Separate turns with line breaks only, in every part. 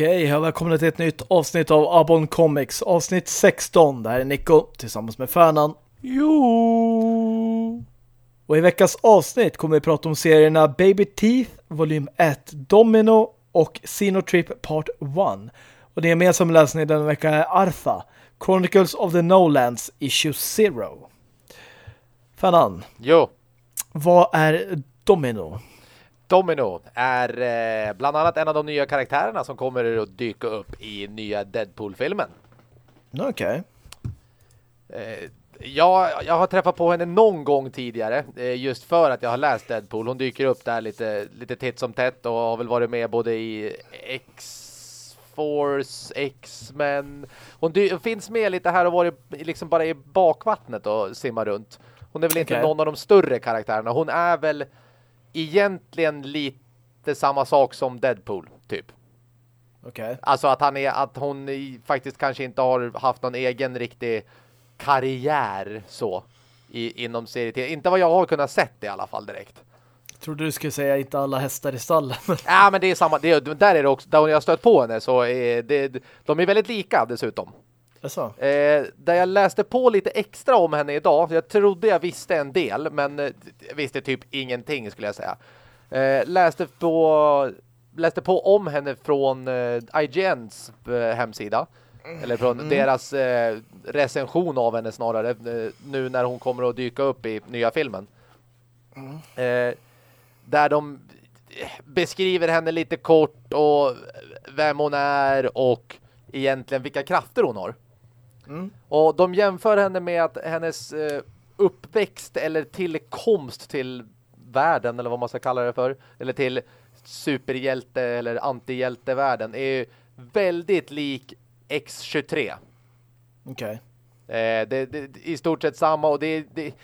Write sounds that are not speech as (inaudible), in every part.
Okej, okay, välkomna till ett nytt avsnitt av Abon Comics. Avsnitt 16. Det här är Nico tillsammans med Färnan.
Jo!
Och i veckans avsnitt kommer vi prata om serierna Baby Teeth, volym 1, Domino och Xenotrip Part 1. Och det gemensamma läsningen denna vecka är Artha, Chronicles of the Nowlands, Issue 0. Färnan.
Jo.
Vad är Domino?
Domino är eh, bland annat en av de nya karaktärerna som kommer att dyka upp i nya Deadpool-filmen.
Okej.
Okay. Eh, jag, jag har träffat på henne någon gång tidigare eh, just för att jag har läst Deadpool. Hon dyker upp där lite, lite titt som tätt och har väl varit med både i X-Force, X-Men. Hon finns med lite här och varit liksom bara i bakvattnet och simmar runt. Hon är väl inte okay. någon av de större karaktärerna. Hon är väl egentligen lite samma sak som Deadpool, typ.
Okej. Okay.
Alltså att, han är, att hon faktiskt kanske inte har haft någon egen riktig karriär så i, inom serien. Inte vad jag har kunnat sett i alla fall direkt.
Jag trodde du skulle säga inte alla hästar i stallen. (laughs)
ja, men det är samma. Det, där är det också. Där jag har stött på henne så är det, de är väldigt lika dessutom. Eh, där jag läste på lite extra om henne idag. Jag trodde jag visste en del, men eh, visste typ ingenting skulle jag säga. Eh, läste på läste på om henne från eh, IGNs eh, hemsida. Eller från mm. deras eh, recension av henne snarare. Nu när hon kommer att dyka upp i nya filmen. Mm. Där de beskriver henne lite kort och vem hon är och egentligen vilka krafter hon har. Mm. Och de jämför henne med att hennes eh, uppväxt eller tillkomst till världen eller vad man ska kalla det för eller till superhjälte eller antihjältevärlden är väldigt lik X23.
Okej.
Okay. Eh, det, det, I stort sett samma och det, det,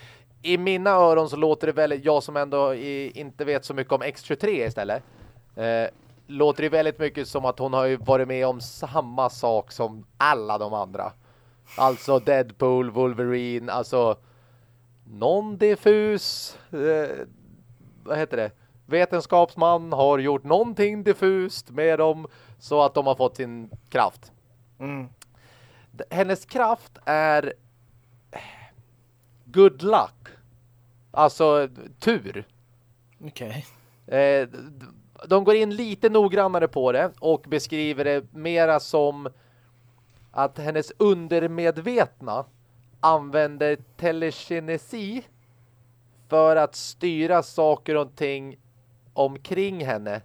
i mina öron så låter det väldigt, jag som ändå i, inte vet så mycket om X23 istället eh, låter det väldigt mycket som att hon har ju varit med om samma sak som alla de andra. Alltså Deadpool, Wolverine, alltså någon diffus eh, vad heter det? Vetenskapsman har gjort någonting diffust med dem så att de har fått sin kraft. Mm. Hennes kraft är good luck. Alltså tur.
Okej.
Okay. Eh, de går in lite noggrannare på det och beskriver det mera som att hennes undermedvetna använder telekinesi för att styra saker och ting omkring henne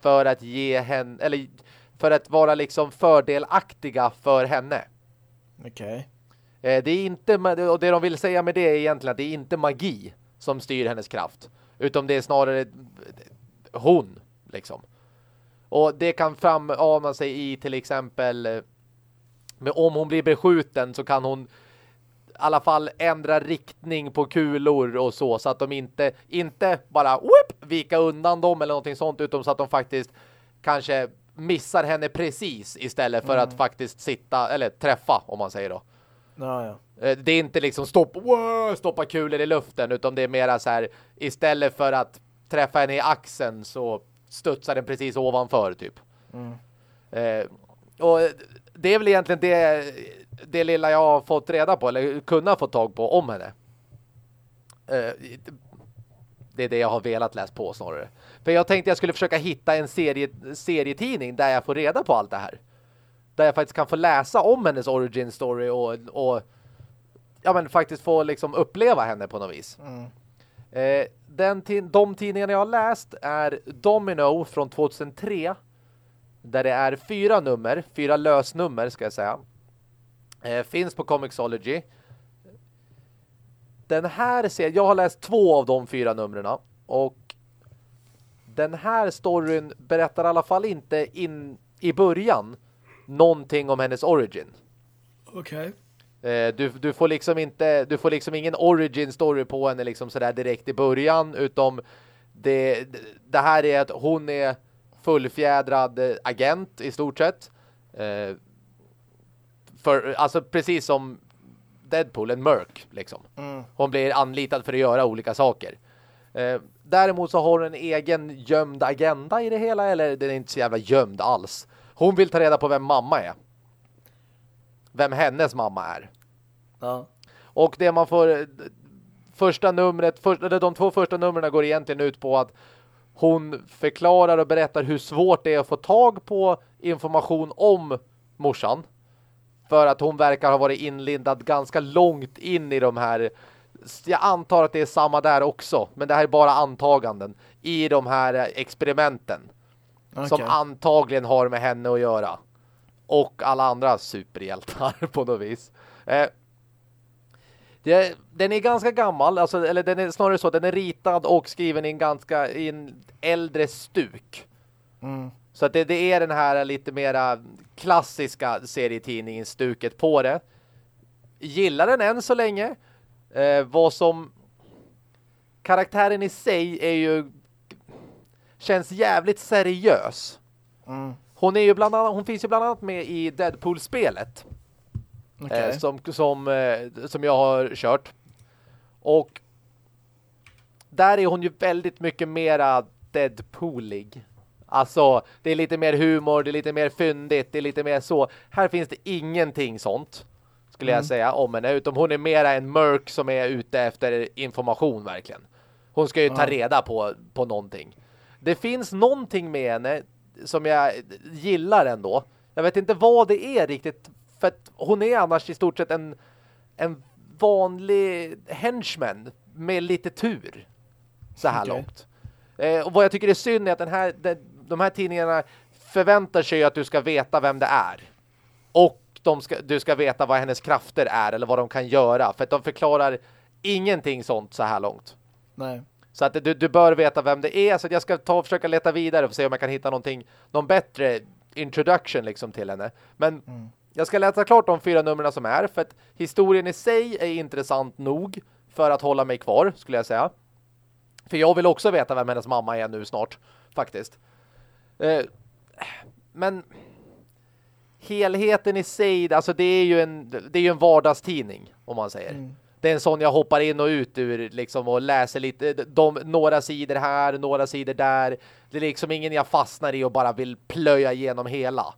för att ge henne eller för att vara liksom fördelaktiga för henne.
Okej.
Okay. Eh, det är inte och det de vill säga med det är egentligen att det är inte magi som styr hennes kraft utan det är snarare hon liksom. Och det kan framana sig i till exempel eh, men om hon blir beskjuten så kan hon i alla fall ändra riktning på kulor och så så att de inte inte bara whoop, vika undan dem eller någonting sånt utan så att de faktiskt kanske missar henne precis istället för mm. att faktiskt sitta eller träffa om man säger då.
Ja, ja.
Eh, det är inte liksom stopp, wow, stoppa kulor i luften utan det är mera så här istället för att träffa henne i axeln så studsar den precis ovanför typ. Mm. Eh, och det är väl egentligen det, det lilla jag har fått reda på eller kunnat få tag på om henne. Eh, det är det jag har velat läsa på snarare. För jag tänkte jag skulle försöka hitta en serie, serietidning där jag får reda på allt det här. Där jag faktiskt kan få läsa om hennes origin story och, och ja men faktiskt få liksom uppleva henne på något vis. Mm. Eh, den de tidningarna jag har läst är Domino från 2003 där det är fyra nummer, fyra lösnummer ska jag säga. Eh, finns på Comixology. Den här serien, jag har läst två av de fyra numren och den här storyn berättar i alla fall inte in i början någonting om hennes origin.
Okej.
Okay. Eh, du, du får liksom inte du får liksom ingen origin story på henne liksom sådär direkt i början utom det, det här är att hon är fullfjädrad eh, agent i stort sett. Eh, för, alltså precis som Deadpool, en mörk liksom. Mm. Hon blir anlitad för att göra olika saker. Eh, däremot så har hon en egen gömd agenda i det hela, eller den är inte så jävla gömd alls. Hon vill ta reda på vem mamma är. Vem hennes mamma är.
Ja.
Och det man får första numret, för, eller de två första numren går egentligen ut på att hon förklarar och berättar hur svårt det är att få tag på information om morsan. För att hon verkar ha varit inlindad ganska långt in i de här jag antar att det är samma där också, men det här är bara antaganden i de här experimenten okay. som antagligen har med henne att göra. Och alla andra superhjältar (laughs) på något vis. Eh, det, den är ganska gammal, alltså, eller den är snarare så, den är ritad och skriven i en ganska i en äldre stuk.
Mm.
Så att det, det, är den här lite mera klassiska serietidningen stuket på det. Gillar den än så länge. Eh, vad som karaktären i sig är ju känns jävligt seriös.
Mm.
Hon är ju bland annat, hon finns ju bland annat med i Deadpool-spelet. Okay. Eh, som, som, eh, som jag har kört. Och där är hon ju väldigt mycket mera Deadpoolig. Alltså, det är lite mer humor, det är lite mer fyndigt, det är lite mer så. Här finns det ingenting sånt, skulle mm. jag säga, om henne. Utom hon är mera en mörk som är ute efter information, verkligen. Hon ska ju ta reda på, på någonting. Det finns någonting med henne som jag gillar ändå. Jag vet inte vad det är riktigt för att hon är annars i stort sett en, en vanlig henchman med lite tur. Så här okay. långt. Eh, och vad jag tycker är synd är att den här, de, de här tidningarna förväntar sig att du ska veta vem det är. Och ska, du ska veta vad hennes krafter är eller vad de kan göra. För att de förklarar ingenting sånt så här långt.
Nej.
Så att du, du bör veta vem det är. Så jag ska ta och försöka leta vidare och se om jag kan hitta någonting, någon bättre introduction liksom till henne. Men mm. Jag ska läsa klart de fyra numren som är för att historien i sig är intressant nog för att hålla mig kvar, skulle jag säga. För jag vill också veta vem hennes mamma är nu snart, faktiskt. Eh, men helheten i sig, alltså det är ju en, det är ju en vardagstidning, om man säger. Mm. Det är en sån jag hoppar in och ut ur liksom, och läser lite, de, några sidor här, några sidor där. Det är liksom ingen jag fastnar i och bara vill plöja igenom hela.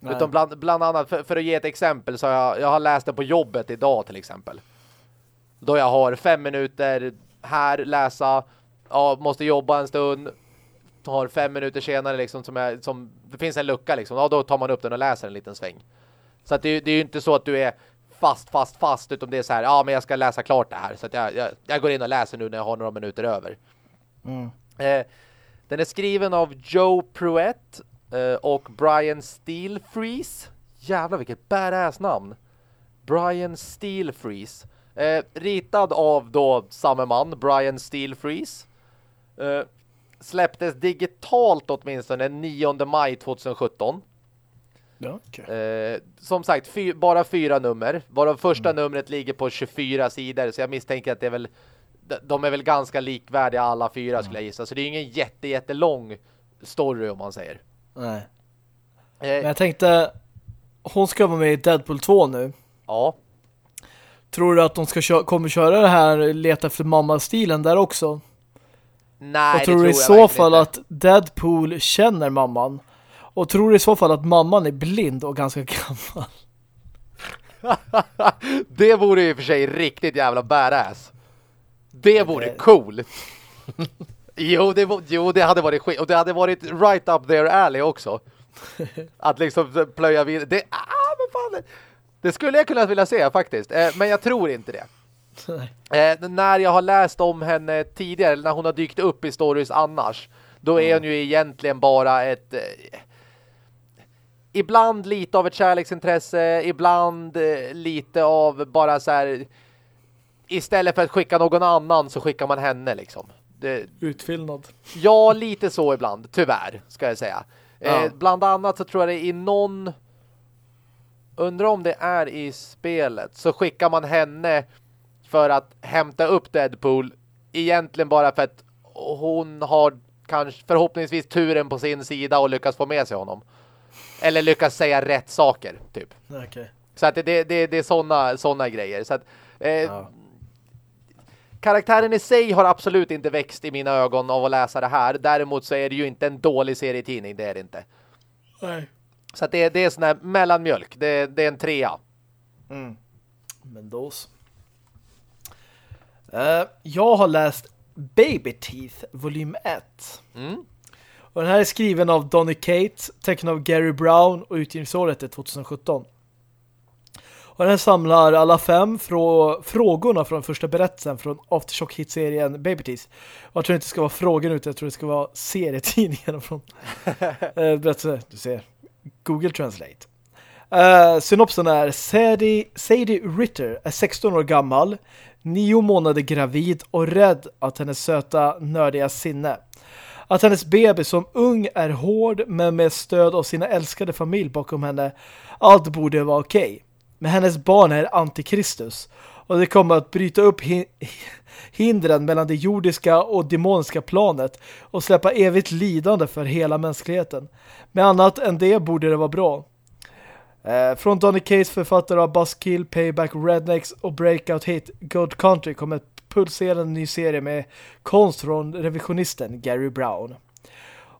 Nej. Utan bland, bland annat, för, för, att ge ett exempel så har jag, jag har läst det på jobbet idag till exempel. Då jag har fem minuter här, läsa, ja, måste jobba en stund, har fem minuter senare liksom som, jag, som det finns en lucka liksom, ja, då tar man upp den och läser en liten sväng. Så att det, det är ju inte så att du är fast, fast, fast, utan det är så här, ja men jag ska läsa klart det här. Så att jag, jag, jag går in och läser nu när jag har några minuter över.
Mm.
Eh, den är skriven av Joe Pruett Eh, och Brian Steelfreeze. Jävlar vilket badass namn. Brian Steelfreeze. Eh, ritad av då samma man, Brian Steelfreeze. Eh, släpptes digitalt åtminstone 9 maj 2017.
Okay.
Eh, som sagt, fy, bara fyra nummer. Varav första mm. numret ligger på 24 sidor. Så jag misstänker att det är väl de är väl ganska likvärdiga alla fyra mm. skulle jag gissa. Så det är ingen jätte, jättelång story om man säger.
Nej. Eh. Men jag tänkte, hon ska vara med i Deadpool 2 nu.
Ja.
Tror du att de ska kö kommer köra det här leta efter mamma-stilen där också?
Nej,
Och tror du i så fall inte. att Deadpool känner mamman? Och tror du i så fall att mamman är blind och ganska (laughs) gammal?
det vore och för sig riktigt jävla badass. Det vore det... coolt. (laughs) Jo det, jo, det hade varit skit. Och det hade varit right up their alley också. (laughs) Att liksom plöja vidare. Det, ah, men fan, det skulle jag kunna vilja se faktiskt. Eh, men jag tror inte det. Eh, när jag har läst om henne tidigare, eller när hon har dykt upp i stories annars, då är hon ju egentligen bara ett... Eh, ibland lite av ett kärleksintresse, ibland eh, lite av bara så här... Istället för att skicka någon annan så skickar man henne liksom.
Det, Utfyllnad.
Ja, lite så ibland, tyvärr, ska jag säga. Ja. Eh, bland annat så tror jag det är i någon... Undrar om det är i spelet. Så skickar man henne för att hämta upp Deadpool. Egentligen bara för att hon har kanske förhoppningsvis turen på sin sida och lyckas få med sig honom. Eller lyckas säga rätt saker, typ.
Okay.
Så att det, det, det är sådana såna grejer. Så att, eh, ja karaktären i sig har absolut inte växt i mina ögon av att läsa det här. Däremot så är det ju inte en dålig serietidning, det är det inte.
Nej.
Så det, det är sån här mellanmjölk. Det, det är en trea.
Mm. Men då uh, Jag har läst Baby Teeth, volym 1.
Mm.
Och den här är skriven av Donny Cates, tecknad av Gary Brown och utgivningsåret är 2017. Och den samlar alla fem frå frågorna från första berättelsen från Aftershock-hitserien Baby Teeth. Och jag tror inte det ska vara frågor ute, jag tror det ska vara serietidningarna från (laughs) eh, berättelser. Du ser, Google Translate. Uh, synopsen är Sadie, Sadie Ritter är 16 år gammal, nio månader gravid och rädd att hennes söta, nördiga sinne. Att hennes bebis som ung är hård men med stöd av sina älskade familj bakom henne. Allt borde vara okej. Okay. Men hennes barn är antikristus och det kommer att bryta upp hindren mellan det jordiska och demoniska planet och släppa evigt lidande för hela mänskligheten. Med annat än det borde det vara bra. Eh, från Donny Case författare av Buskill, Payback, Rednecks och Breakout Hit God Country kommer ett pulserande ny serie med konst från revisionisten Gary Brown.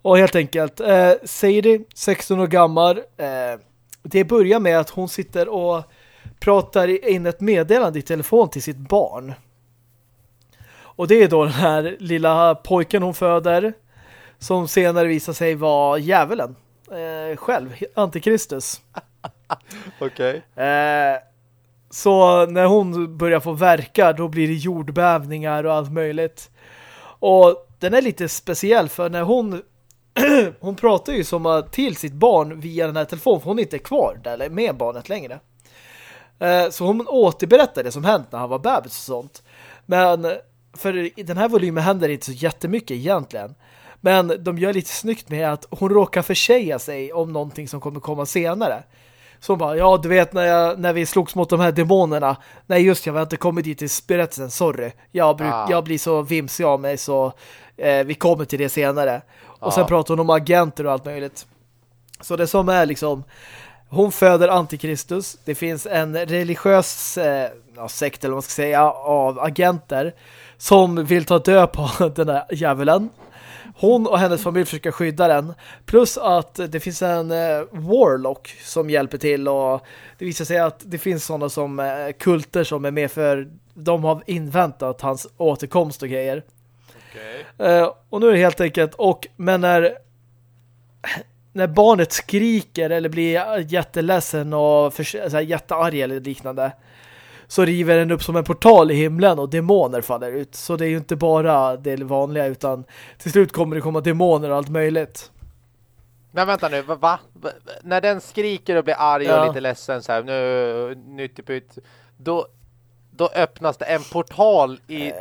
Och helt enkelt, eh, Sadie, 16 år gammal, eh, det börjar med att hon sitter och pratar in ett meddelande i telefon till sitt barn. Och det är då den här lilla pojken hon föder som senare visar sig vara djävulen eh, själv, Antikristus. (laughs)
Okej.
Okay. Eh, så när hon börjar få verka då blir det jordbävningar och allt möjligt. Och den är lite speciell för när hon (clears throat) hon pratar ju som till sitt barn via den här telefonen för hon är inte kvar där med barnet längre. Eh, så hon återberättar det som hänt när han var bebis och sånt. Men för i den här volymen händer det inte så jättemycket egentligen. Men de gör lite snyggt med att hon råkar försäga sig om någonting som kommer komma senare. Så bara, ja du vet när, jag, när vi slogs mot de här demonerna. Nej just jag har inte kommit dit i berättelsen, sorry. Jag, bruk, ah. jag blir så vimsig av mig så eh, vi kommer till det senare. Och ah. sen pratar hon om agenter och allt möjligt. Så det som är liksom hon föder Antikristus. Det finns en religiös eh, sekt eller vad man ska säga av agenter som vill ta död på (laughs) den där djävulen. Hon och hennes familj försöker skydda den. Plus att det finns en eh, warlock som hjälper till och det visar sig att det finns sådana som eh, kulter som är med för de har inväntat hans återkomst och grejer.
Okay.
Eh, och nu är det helt enkelt och men när när barnet skriker eller blir jätteledsen och för, så här, jättearg eller liknande så river den upp som en portal i himlen och demoner faller ut. Så det är ju inte bara det vanliga utan till slut kommer det komma demoner och allt möjligt.
Men vänta nu, va? va? När den skriker och blir arg ja. och lite ledsen så här, nu nyttipytt, då, då öppnas det en portal i äh.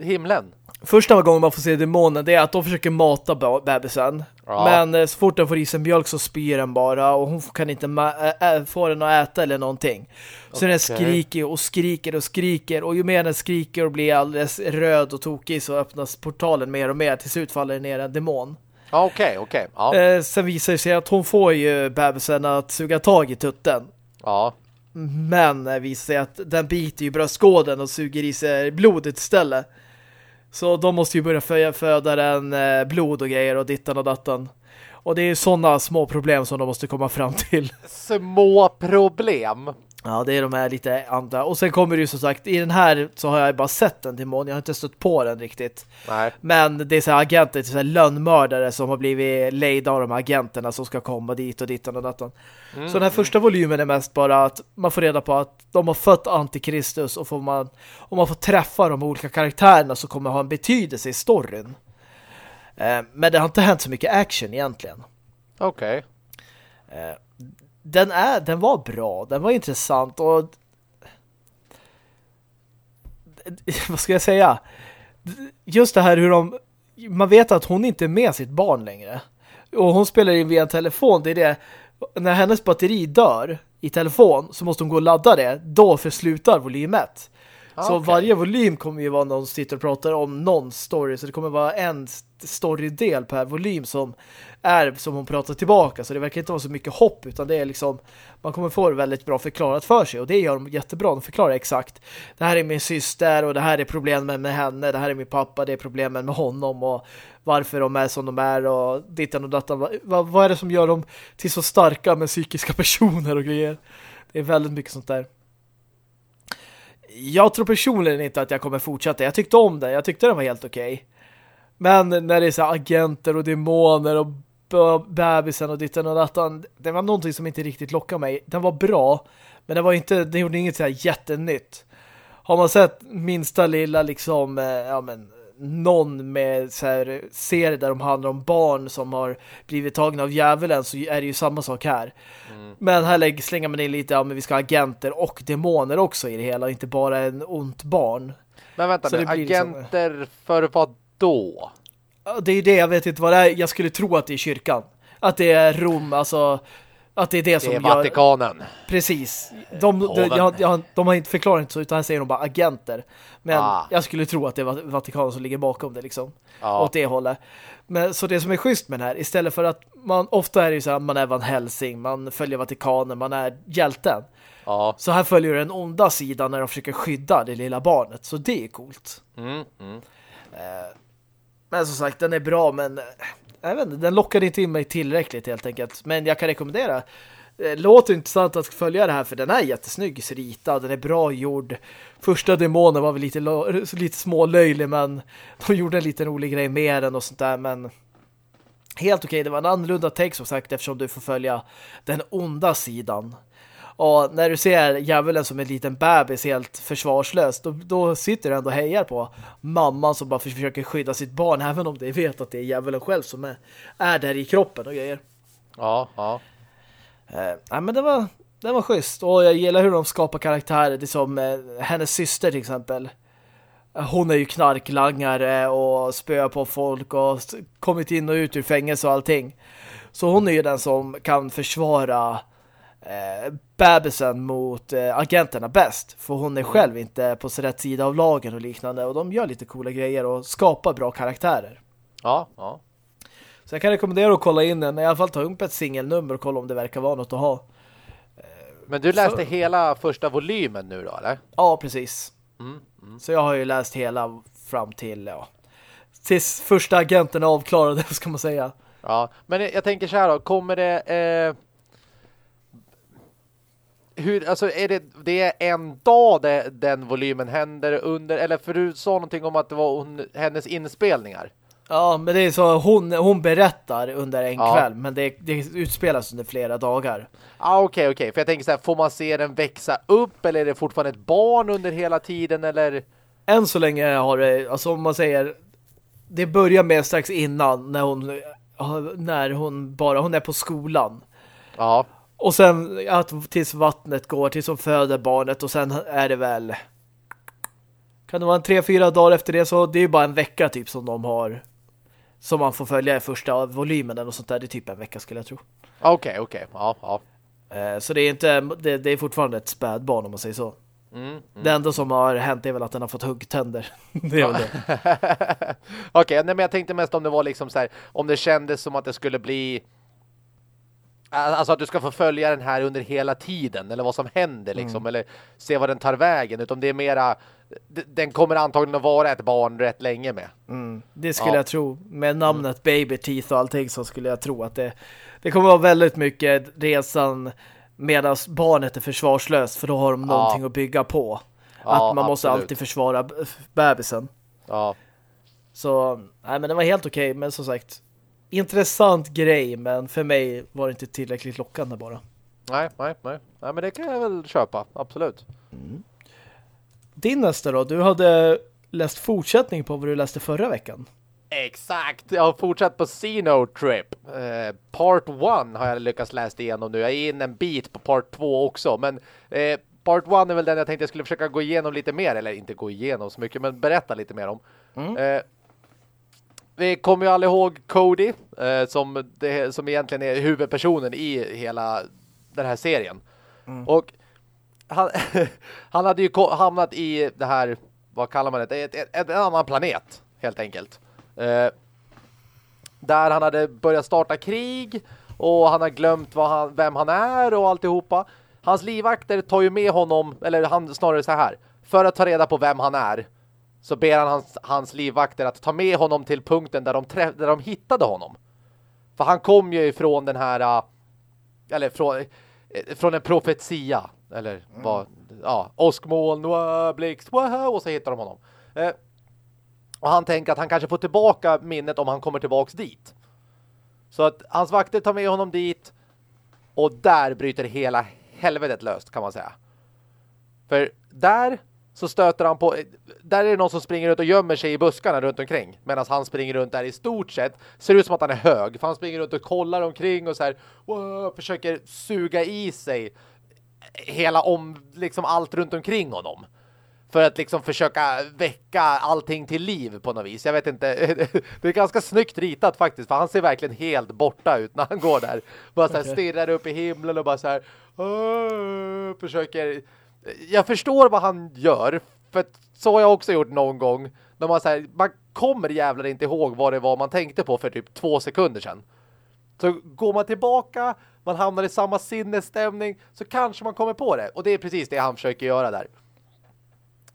Himlen.
Första gången man får se demonen det är att de försöker mata bebisen. Ja. Men eh, så fort den får i sig mjölk så spyr den bara och hon kan inte få den att äta eller någonting. Så okay. den skriker och skriker och skriker och ju mer den skriker och blir alldeles röd och tokig så öppnas portalen mer och mer. Till slut faller det ner en demon.
Okej, okay, okej. Okay.
Ja. Eh, sen visar det sig att hon får ju bebisen att suga tag i tutten.
Ja.
Men det visar sig att den biter ju bröstskåden och suger i sig blodet istället. Så de måste ju börja föda, föda den eh, blod och grejer och dittan och dattan. Och det är sådana små problem som de måste komma fram till.
Små problem?
Ja, det är de här lite andra. Och sen kommer det ju som sagt, i den här så har jag bara sett en demon. Jag har inte stött på den riktigt.
Nej.
Men det är så här agenter, så här lönnmördare som har blivit lejda av de här agenterna som ska komma dit och dit och datan. Mm. Så den här första volymen är mest bara att man får reda på att de har fött Antikristus och får man, om man får träffa de olika karaktärerna så kommer det ha en betydelse i storyn. Eh, men det har inte hänt så mycket action egentligen.
Okej.
Okay. Den, är, den var bra, den var intressant och (laughs) vad ska jag säga? Just det här hur de man vet att hon inte är med sitt barn längre. Och hon spelar in via telefon, det är det när hennes batteri dör i telefon så måste hon gå och ladda det. Då förslutar volym 1. Ah, så okay. varje volym kommer ju vara någon som sitter och pratar om någon story. Så det kommer vara en storydel per volym som är som hon pratar tillbaka. Så det verkar inte vara så mycket hopp utan det är liksom man kommer få det väldigt bra förklarat för sig och det gör de jättebra. De förklarar exakt. Det här är min syster och det här är problemen med henne. Det här är min pappa, det är problemen med honom och varför de är som de är och dittan och datan. Vad, vad är det som gör dem till så starka med psykiska (laughs) personer och grejer? Det är väldigt mycket sånt där. Jag tror personligen inte att jag kommer fortsätta. Jag tyckte om det. Jag tyckte den var helt okej. Okay. Men när det är så agenter och demoner och bebisen och ditten och datan, det var någonting som inte riktigt lockade mig. Den var bra, men det var inte, det gjorde inget så här jättenytt. Har man sett minsta lilla liksom, eh, ja men någon med så här serier där de handlar om barn som har blivit tagna av djävulen så är det ju samma sak här. Mm. Men här lägger, slänger man in lite, ja men vi ska ha agenter och demoner också i det hela, inte bara en ont barn.
Men vänta nu, agenter liksom... för vad då?
Det är det, jag vet inte vad det är. Jag skulle tro att det är kyrkan. Att det är Rom, alltså att det är det som
det är Vatikanen.
Gör... Precis. De, de, jag, jag, de har inte förklarat inte så, utan här säger de bara agenter. Men ah. jag skulle tro att det är Vatikanen som ligger bakom det liksom. Ah. Åt det hållet. Men så det som är schysst med den här, istället för att man ofta är det så här, man är Van Helsing, man följer Vatikanen, man är hjälten. Ah. Så här följer den onda sidan när de försöker skydda det lilla barnet. Så det är coolt. Mm, mm. Eh, men som sagt, den är bra, men eh, jag vet inte, den lockade inte in mig tillräckligt helt enkelt. Men jag kan rekommendera. Eh, låter intressant att följa det här för den är jättesnygg ritad, den är bra gjord. Första demonen var väl lite, lite smålöjlig men de gjorde en liten rolig grej med den och sånt där men helt okej, okay. det var en annorlunda text som sagt eftersom du får följa den onda sidan. Och när du ser djävulen som en liten bebis helt försvarslös, då, då sitter du ändå och hejar på mamman som bara försöker skydda sitt barn, även om det vet att det är djävulen själv som är, är där i kroppen och grejer.
Ja, ja.
Eh, nej, men det var, det var schysst. Och jag gillar hur de skapar karaktärer. Det som eh, hennes syster till exempel. Hon är ju knarklangare och spöar på folk och kommit in och ut ur fängelse och allting. Så hon är ju den som kan försvara eh, bebisen mot eh, agenterna bäst. För hon är mm. själv inte på så rätt sida av lagen och liknande. Och de gör lite coola grejer och skapar bra karaktärer.
Ja, ja.
Så jag kan rekommendera att kolla in den. I alla fall ta upp ett singelnummer och kolla om det verkar vara något att ha.
Men du läste så... hela första volymen nu då, eller?
Ja, precis. Mm, mm. Så jag har ju läst hela fram till, ja, tills första agenten är avklarad, (laughs) ska man säga.
Ja, men jag tänker så här då, kommer det... Eh hur, alltså är det, det är en dag det, den volymen händer under, eller för du sa någonting om att det var hon, hennes inspelningar.
Ja, men det är så hon, hon berättar under en ja. kväll, men det, det utspelas under flera dagar.
Ja, ah, okej, okay, okej. Okay. För jag tänker så här, får man se den växa upp eller är det fortfarande ett barn under hela tiden, eller?
Än så länge har det, alltså om man säger, det börjar med strax innan när hon, när hon bara, hon är på skolan.
Ja.
Och sen att tills vattnet går, tills hon föder barnet och sen är det väl kan det vara en tre, fyra dagar efter det så det är ju bara en vecka typ som de har som man får följa i första volymen och sånt där. Det är typ en vecka skulle jag tro.
Okej, okay, okej. Okay. Ja, ja.
Eh, så det är inte det, det, är fortfarande ett spädbarn om man säger så. Mm, mm. Det enda som har hänt är väl att den har fått huggtänder. (laughs) det är väl det. (laughs)
Okej, okay, men jag tänkte mest om det var liksom så här, om det kändes som att det skulle bli Alltså att du ska få följa den här under hela tiden eller vad som händer liksom mm. eller se vad den tar vägen utan det är mera den kommer antagligen att vara ett barn rätt länge med.
Mm. Det skulle ja. jag tro. Med namnet mm. Baby Teeth och allting så skulle jag tro att det, det kommer vara väldigt mycket resan medan barnet är försvarslöst för då har de någonting ja. att bygga på. Ja, att man absolut. måste alltid försvara bebisen.
Ja.
Så, nej men det var helt okej. Okay, men som sagt, intressant grej, men för mig var det inte tillräckligt lockande bara.
Nej, nej, nej. Nej, men det kan jag väl köpa, absolut. Mm.
Din nästa då? Du hade läst fortsättning på vad du läste förra veckan.
Exakt, jag har fortsatt på Sino Trip. Eh, part 1 har jag lyckats läsa igenom nu. Jag är in en bit på part 2 också, men eh, part 1 är väl den jag tänkte jag skulle försöka gå igenom lite mer, eller inte gå igenom så mycket, men berätta lite mer om. Mm. Eh, vi kommer ju alla ihåg Cody eh, som, det, som egentligen är huvudpersonen i hela den här serien. Mm. Och han, (laughs) han hade ju hamnat i det här, vad kallar man det? Ett, ett, ett, en annan planet, helt enkelt. Eh, Där han hade börjat starta krig och han har glömt han, vem han är och alltihopa. Hans livvakter tar ju med honom, eller han snarare så här, för att ta reda på vem han är så ber han hans, hans livvakter att ta med honom till punkten där de, där de hittade honom. För han kom ju ifrån den här äh, eller från, äh, från en profetia eller mm. vad, ja, åskmoln, blixt, och så hittar de honom. Eh, och han tänker att han kanske får tillbaka minnet om han kommer tillbaks dit. Så att hans vakter tar med honom dit och där bryter hela helvetet löst kan man säga. För där så stöter han på... Där är det någon som springer runt och gömmer sig i buskarna runt omkring. Medan han springer runt där i stort sett. Ser ut som att han är hög. För han springer runt och kollar omkring och så här... Wow, försöker suga i sig hela om... Liksom allt runt omkring honom. För att liksom försöka väcka allting till liv på något vis. Jag vet inte. (laughs) Det är ganska snyggt ritat faktiskt. För han ser verkligen helt borta ut när han går där. Bara så här okay. stirrar upp i himlen och bara så här... Försöker jag förstår vad han gör. För så har jag också gjort någon gång. När man, så här, man kommer jävlar inte ihåg vad det var man tänkte på för typ två sekunder sedan. Så går man tillbaka, man hamnar i samma sinnesstämning, så kanske man kommer på det. Och det är precis det han försöker göra där.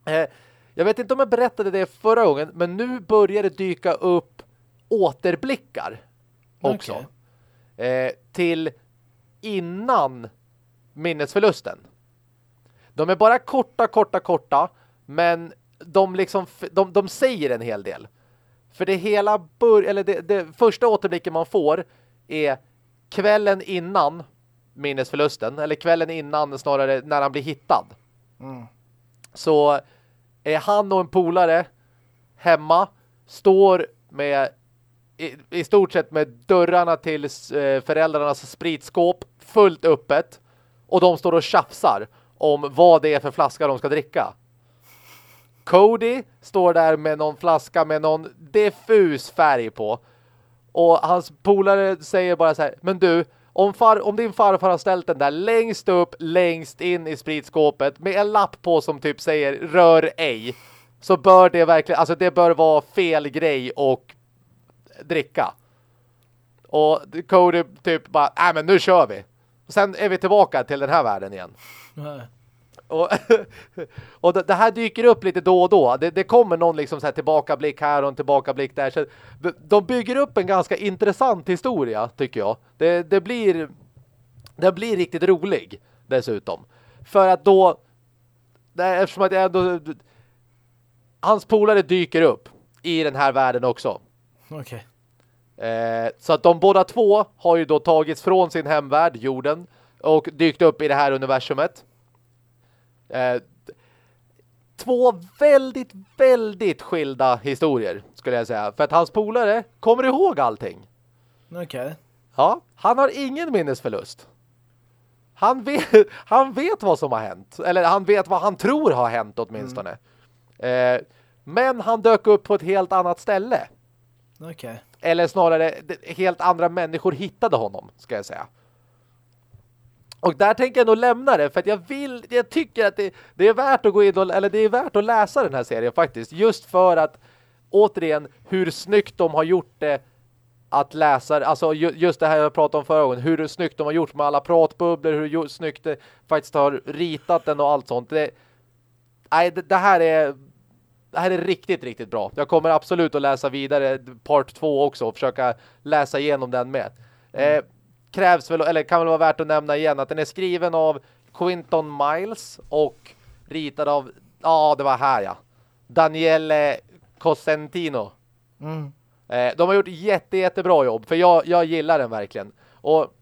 Eh, jag vet inte om jag berättade det förra gången, men nu börjar det dyka upp återblickar också. Okay. Eh, till innan minnesförlusten. De är bara korta, korta, korta. Men de, liksom, de, de säger en hel del. För det hela bör, eller det, det första återblicken man får är kvällen innan minnesförlusten. Eller kvällen innan snarare när han blir hittad. Mm. Så är han och en polare hemma. Står med i, i, stort sett med dörrarna till eh, föräldrarnas spritskåp fullt öppet. Och de står och tjafsar om vad det är för flaska de ska dricka. Cody står där med någon flaska med någon diffus färg på. Och hans polare säger bara så här, men du, om, far, om din farfar har ställt den där längst upp, längst in i spritskåpet med en lapp på som typ säger rör ej så bör det verkligen, alltså det bör vara fel grej och dricka. Och Cody typ bara, nej men nu kör vi. Och sen är vi tillbaka till den här världen igen. Nej. Och, (laughs) och det, här dyker upp lite då och då. Det, det kommer någon liksom så här tillbakablick här och en tillbakablick där. Så de bygger upp en ganska intressant historia, tycker jag. Det, det blir det blir riktigt rolig dessutom. För att då eftersom att jag ändå hans polare dyker upp i den här världen också.
Okej. Okay.
Eh, så att de båda två har ju då tagits från sin hemvärld, jorden, och dykt upp i det här universumet. Eh, två väldigt, väldigt skilda historier, skulle jag säga. För att hans polare kommer ihåg allting.
Okej. Okay.
Ja, han har ingen minnesförlust. Han vet, (laughs) han vet vad som har hänt. Eller han vet vad han tror har hänt åtminstone. Mm. Eh, men han dök upp på ett helt annat ställe.
Okej. Okay.
Eller snarare, helt andra människor hittade honom, ska jag säga. Och där tänker jag nog lämna det för att jag vill, jag tycker att det, det, är värt att gå in och, eller det är värt att läsa den här serien faktiskt. Just för att, återigen, hur snyggt de har gjort det att läsa, alltså just det här jag pratade om förra gången, hur snyggt de har gjort med alla pratbubblor, hur snyggt det faktiskt har ritat den och allt sånt. Det, nej, det, det här är det här är riktigt, riktigt bra. Jag kommer absolut att läsa vidare part 2 också och försöka läsa igenom den med. Mm. Eh, krävs väl, eller kan väl vara värt att nämna igen att den är skriven av Quinton Miles och ritad av, ja det var här ja, Daniele Cosentino. Mm. Eh, de har gjort jätte, jättebra jobb för jag, jag gillar den verkligen. Och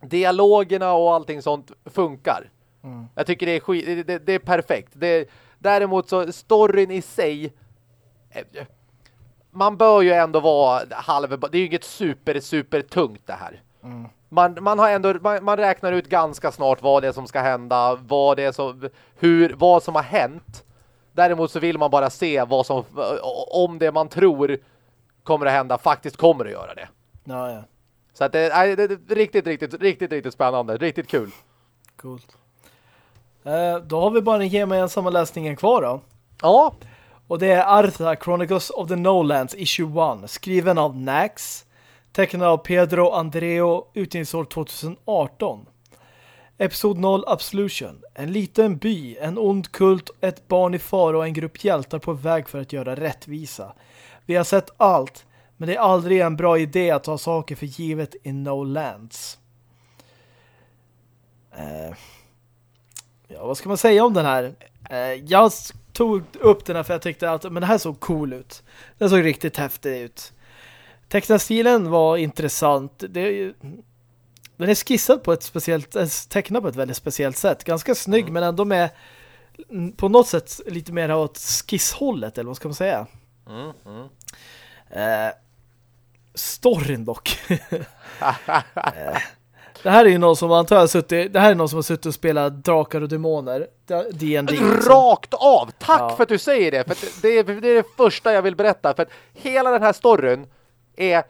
dialogerna och allting sånt funkar. Mm. Jag tycker det är, skit, det, det är perfekt. Det, däremot så storyn i sig eh, man bör ju ändå vara halv, det är ju inget super, super tungt det här. Man, man, har ändå, man, man, räknar ut ganska snart vad det är som ska hända, vad det är som, hur, vad som har hänt. Däremot så vill man bara se vad som, om det man tror kommer att hända faktiskt kommer att göra det.
Ja, ja.
Så att det, är, det är riktigt, riktigt, riktigt, riktigt spännande. Riktigt kul.
Coolt. Eh, då har vi bara den gemensamma läsningen kvar då.
Ja.
Och det är Artha Chronicles of the Nolands Issue 1 skriven av Nax tecknad av Pedro Andreo utgivningsår 2018. Episod 0 Absolution. En liten by, en ond kult, ett barn i fara och en grupp hjältar på väg för att göra rättvisa. Vi har sett allt, men det är aldrig en bra idé att ta saker för givet i No Lands. Uh, ja, vad ska man säga om den här? Uh, jag tog upp den här för jag tyckte att men det här såg cool ut. Den såg riktigt häftig ut. Tecknastilen var intressant. Det, den är skissad på ett speciellt, eh, tecknad på ett väldigt speciellt sätt. Ganska snygg mm. men ändå med på något sätt lite mer åt skisshållet eller vad ska man säga. Mm, mm. Eh, storyn dock. (laughs) eh, det här är ju någon som antar jag suttit, det här är någon som har suttit och spelat Drakar och Demoner. D&D.
Rakt av! Tack ja. för att du säger det. För det, är, det är det första jag vill berätta. För att hela den här storyn är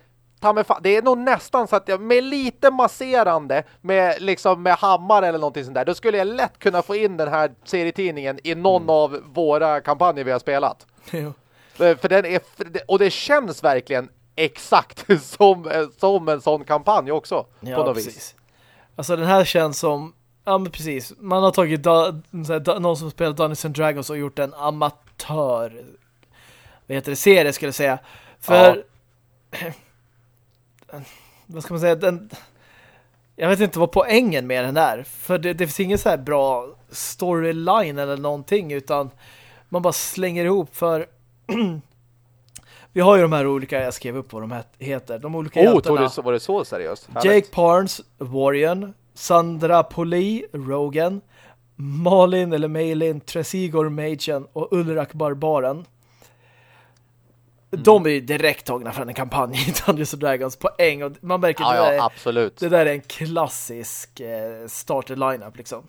det är nog nästan så att jag med lite masserande med, liksom med hammare eller någonting sånt där, då skulle jag lätt kunna få in den här serietidningen i någon mm. av våra kampanjer vi har spelat. (laughs) Jo. För den är, och det känns verkligen exakt (laughs) som, som en sån kampanj också. Ja, på något precis. vis.
Alltså den här känns som Ja men precis. Man har tagit någon som spelar Dungeons and Dragons och gjort en amatör vad heter det, serie skulle jag säga. För ja. (clears throat) vad ska man säga, den, jag vet inte vad poängen med den är. För det, det finns ingen så här bra storyline eller någonting utan man bara slänger ihop för (clears throat) vi har ju de här olika, jag skrev upp vad de heter. De olika
oh, hjältarna. Oh, var det så seriöst?
Jake Parnes, Warrior, Sandra Poli, Rogan, Malin eller Malin, Tresigor Machen och Ulrak Barbaren. Mm. De är ju direkt tagna från en kampanj i (laughs) Dungeons Dragons poäng och man märker
ja,
det, där
ja, absolut.
det där är en klassisk eh, starter lineup liksom.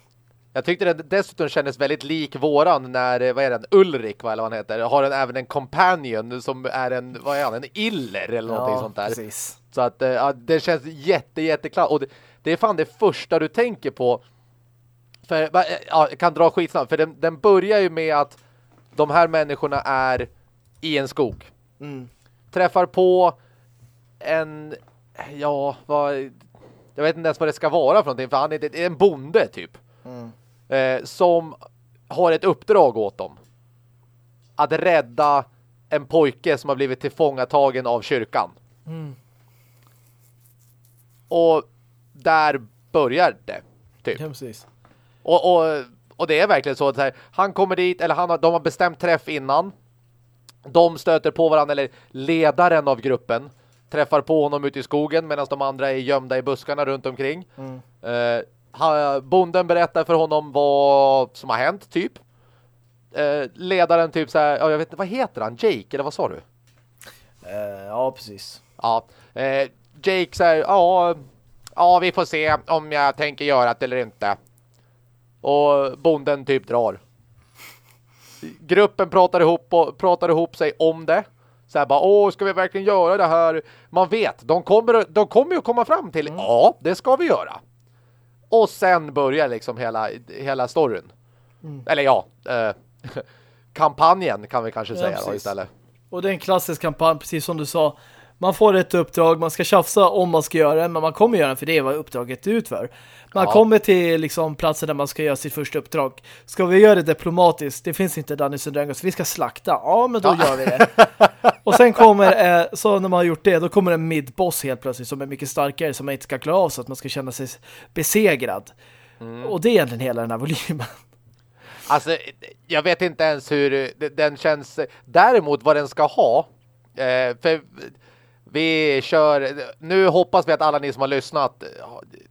Jag tyckte det dessutom kändes väldigt lik våran när, eh, vad är den, Ulrik vad eller vad han heter, har den även en companion som är en, vad är han, en iller eller någonting ja, sånt där. Precis. Så att eh, ja, det känns jätte, jätteklart. Och det, det, är fan det första du tänker på. För, ja, jag kan dra skitsnabbt, för den, den börjar ju med att de här människorna är i en skog. Mm. Träffar på en, ja, vad, jag vet inte ens vad det ska vara för någonting, för han är en bonde typ. Mm. Eh, som har ett uppdrag åt dem. Att rädda en pojke som har blivit tillfångatagen av kyrkan. Mm. Och där börjar det. Typ. Ja, och, och, och det är verkligen så att här, han kommer dit, eller han har, de har bestämt träff innan. De stöter på varandra, eller ledaren av gruppen träffar på honom ute i skogen medan de andra är gömda i buskarna runt omkring. Mm. Eh, bonden berättar för honom vad som har hänt, typ. Eh, ledaren typ så här, ja, jag vet inte, vad heter han? Jake, eller vad sa du?
Eh, ja, precis.
Ja, eh, Jake säger, ja, ja, vi får se om jag tänker göra det eller inte. Och bonden typ drar gruppen pratar ihop, och, pratar ihop sig om det. Så här bara, åh, ska vi verkligen göra det här? Man vet, de kommer, de kommer ju komma fram till, mm. ja, det ska vi göra. Och sen börjar liksom hela, hela storyn. Mm. Eller ja, eh, (laughs) kampanjen kan vi kanske ja, säga då, istället.
Och det är en klassisk kampanj, precis som du sa man får ett uppdrag, man ska tjafsa om man ska göra det, men man kommer göra det för det är vad uppdraget är ut för. Man ja. kommer till liksom platsen där man ska göra sitt första uppdrag. Ska vi göra det diplomatiskt? Det finns inte Dungeons Dragons. Vi ska slakta. Ja, men då ja. gör vi det. (laughs) och sen kommer, eh, så när man har gjort det, då kommer en midboss helt plötsligt som är mycket starkare som man inte ska klara av så att man ska känna sig besegrad. Mm. Och det är egentligen hela den här volymen.
Alltså, jag vet inte ens hur den känns. Däremot vad den ska ha. Eh, för vi kör, nu hoppas vi att alla ni som har lyssnat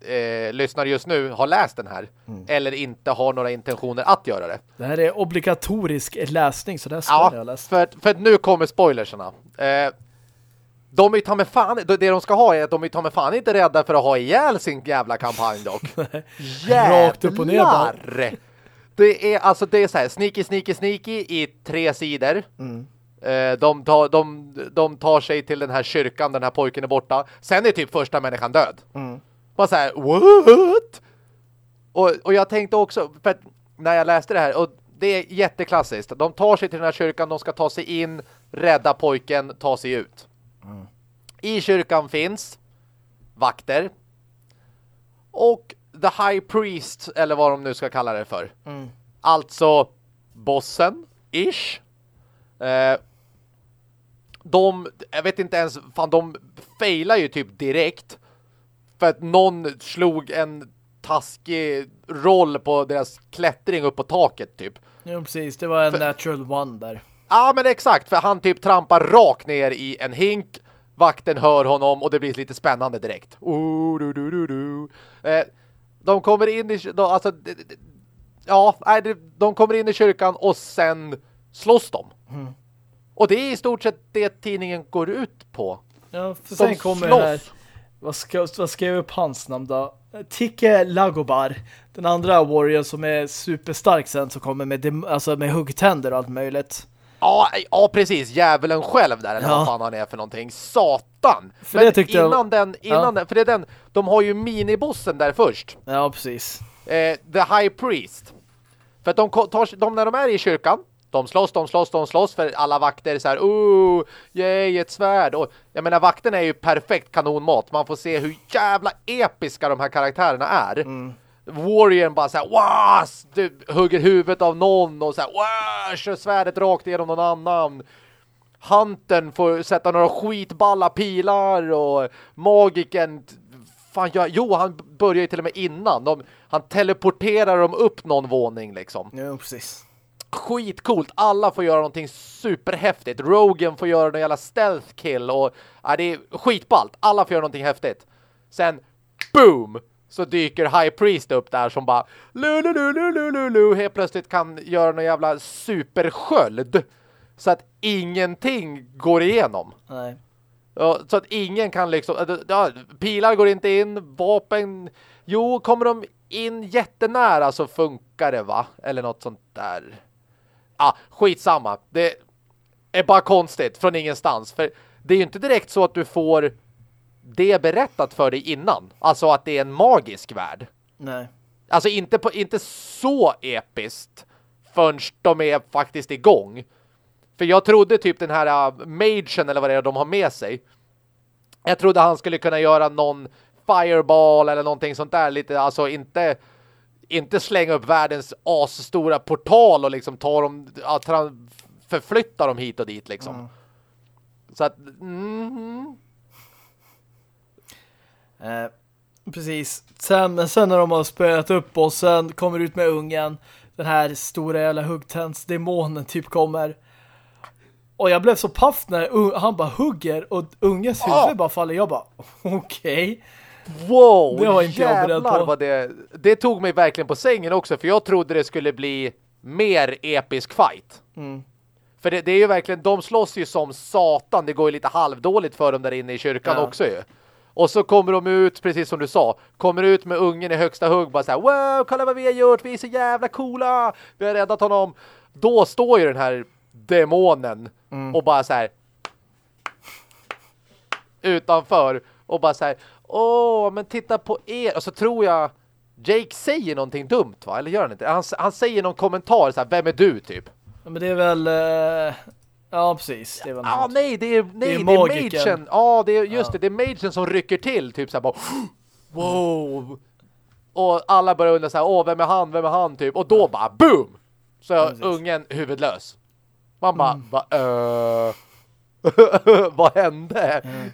eh, lyssnar just nu har läst den här. Mm. Eller inte har några intentioner att göra det.
Det här är obligatorisk läsning så det ska ja, ha läst.
För, för nu kommer spoilersarna. Eh, de är ta med fan, det de ska ha är att de är ta med fan inte rädda för att ha ihjäl sin jävla kampanj dock. (laughs) Rakt upp och ner bara. Det är alltså det är så här, sneaky, sneaky, sneaky i tre sidor. Mm. Eh, de tar, de, de tar sig till den här kyrkan, den här pojken är borta. Sen är typ första människan död. Mm. Bara så what? Och, och jag tänkte också, för att när jag läste det här, och det är jätteklassiskt. De tar sig till den här kyrkan, de ska ta sig in, rädda pojken, ta sig ut. Mm. I kyrkan finns vakter och The High Priest, eller vad de nu ska kalla det för. Mm. Alltså bossen, ish. Eh, de, jag vet inte ens, fan de failar ju typ direkt. För att någon slog en taskig roll på deras klättring upp på taket typ.
Ja, precis. Det var en för, natural one där.
Ja, men exakt. För han typ trampar rakt ner i en hink. Vakten hör honom och det blir lite spännande direkt. Oh, du, du, du, eh, de kommer in i... De, alltså, ja, de kommer in i kyrkan och sen slåss de. Mm. Och det är i stort sett det tidningen går ut på.
Ja, för sen kommer här... Vad ska, vad ska jag upp hans namn då? Tike Lagobar. Den andra warrior som är superstark sen som kommer med, alltså med huggtänder och allt möjligt.
Ja, ja, precis. Djävulen själv där, eller ja. vad fan han är för någonting. Satan! För Men det innan jag... den, innan ja. den, för det är den, de har ju minibossen där först.
Ja, precis.
Eh, The High Priest. För att de, tar, de, när de är i kyrkan, de slåss, de slåss, de slåss för alla vakter så här, oh, yay, ett svärd. Och jag menar, vakten är ju perfekt kanonmat. Man får se hur jävla episka de här karaktärerna är. Mm. Warrior bara såhär, wow, du hugger huvudet av någon och såhär, wow, kör svärdet rakt igenom någon annan. Huntern får sätta några skitballa pilar och magiken fan gör, jo han börjar ju till och med innan. De, han teleporterar dem upp någon våning liksom.
Ja, precis
skitcoolt. Alla får göra någonting superhäftigt. Rogan får göra någon jävla stealth kill och ja, det är skitballt. Alla får göra någonting häftigt. Sen, boom! Så dyker High Priest upp där som bara lu, lu, lu, lu, lu, lu, lu, helt plötsligt kan göra någon jävla supersköld. Så att ingenting går igenom.
Nej.
Så att ingen kan liksom... Ja, pilar går inte in, vapen... Jo, kommer de in jättenära så funkar det va? Eller något sånt där ah, skitsamma. Det är bara konstigt från ingenstans. För det är ju inte direkt så att du får det berättat för dig innan. Alltså att det är en magisk värld.
Nej.
Alltså inte, på, inte så episkt förrän de är faktiskt igång. För jag trodde typ den här uh, magen eller vad det är de har med sig. Jag trodde han skulle kunna göra någon fireball eller någonting sånt där. Lite, alltså inte inte slänga upp världens asstora portal och liksom ta dem, förflytta dem hit och dit liksom. Mm. Så att, mm.
eh, precis. Sen, sen när de har spöat upp och sen kommer ut med ungen, den här stora jävla huggtändsdemonen typ kommer. Och jag blev så paff när han bara hugger och ungens huvud oh. bara faller. Jag bara, okej. Okay.
Wow, det var inte jävlar jag beredd på. Vad det, det tog mig verkligen på sängen också för jag trodde det skulle bli mer episk fight.
Mm.
För det, det, är ju verkligen, de slåss ju som satan. Det går ju lite halvdåligt för dem där inne i kyrkan ja. också ju. Och så kommer de ut, precis som du sa, kommer ut med ungen i högsta hugg. Bara så här, wow, kolla vad vi har gjort, vi är så jävla coola. Vi har räddat honom. Då står ju den här demonen mm. och bara så här utanför och bara så här, åh, men titta på er. Och så tror jag Jake säger någonting dumt va? Eller gör han inte? Han, han säger någon kommentar så här, vem är du typ?
Ja, men det är väl... Uh... Ja, precis.
Det är väl ja, ah, nej, det är, nej, det är, det är Magen. Ja, det är just ja. det. Det är Magen som rycker till. Typ så här bara, (gasps) wow. Och alla börjar undra så här, åh, vem är han? Vem är han? Typ. Och då bara, boom! Så är ungen huvudlös. Man bara, mm. va, uh... (laughs) vad hände? Mm.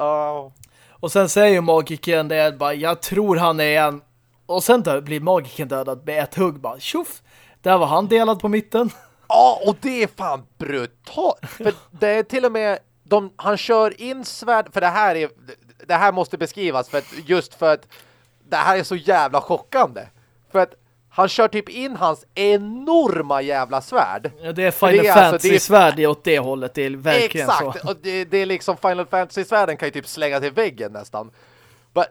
Uh. Och sen säger magiken det bara, jag tror han är en... Och sen dö blir magiken dödad med ett hugg bara, tjoff! Där var han delad på mitten. (laughs)
Ja, och det är fan brutalt. För det är till och med, de, han kör in svärd, för det här är, det här måste beskrivas för att, just för att det här är så jävla chockande. För att han kör typ in hans enorma jävla svärd.
Ja, det är Final det är Fantasy-svärd alltså, åt det hållet. Det är verkligen
exakt. så. och det, det, är liksom Final Fantasy-svärden kan ju typ slänga till väggen nästan. Bara,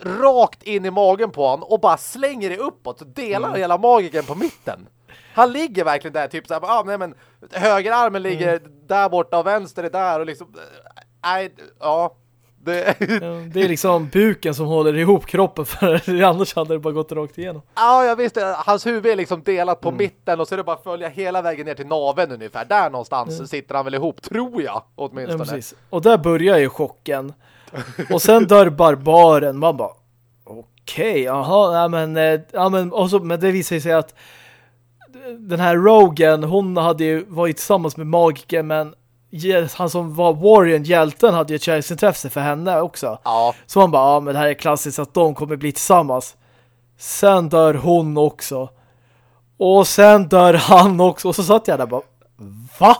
rakt in i magen på honom och bara slänger det uppåt och delar mm. hela magiken på mitten. Han ligger verkligen där typ såhär, ah, nej men högerarmen ligger mm. där borta och vänster är där och liksom, nej, ja, Det...
det är liksom buken som håller ihop kroppen för (laughs) annars hade det bara gått rakt igenom.
Ja, jag visste. Hans huvud är liksom delat på mm. mitten och så är det bara att följa hela vägen ner till naven ungefär. Där någonstans mm. sitter han väl ihop, tror jag, åtminstone. Ja, precis.
Och där börjar ju chocken. Och sen dör barbaren. Man bara, okej, okay, jaha, ja, men, eh, ja, men, och så, men det visar sig att den här Rogan, hon hade ju varit tillsammans med Magiken, men han som var Warrior, hjälten, hade ju ett kärleksintresse för henne också.
Ja.
Så man bara, ja men det här är klassiskt att de kommer bli tillsammans. Sen dör hon också. Och sen dör han också. Och så satt jag där bara, va?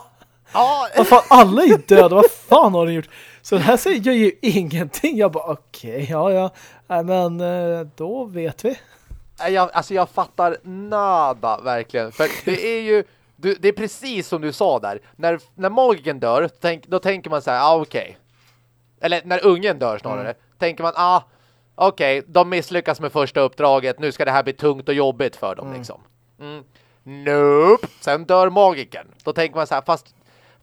Ja.
Vad fan, alla är döda. Vad fan har de gjort? Så det här säger ju ingenting. Jag bara, okej, okay, ja, ja. Nej, men eh, då vet vi.
Jag, alltså jag fattar nada, verkligen. För det är ju du, det är precis som du sa där. När, när magiken dör, tänk, då tänker man så här, ah, okej. Okay. Eller när ungen dör snarare. Mm. Tänker man, ah, okej, okay, de misslyckas med första uppdraget. Nu ska det här bli tungt och jobbigt för dem mm. liksom. Mm. Nope. Sen dör magiken. Då tänker man så här, fast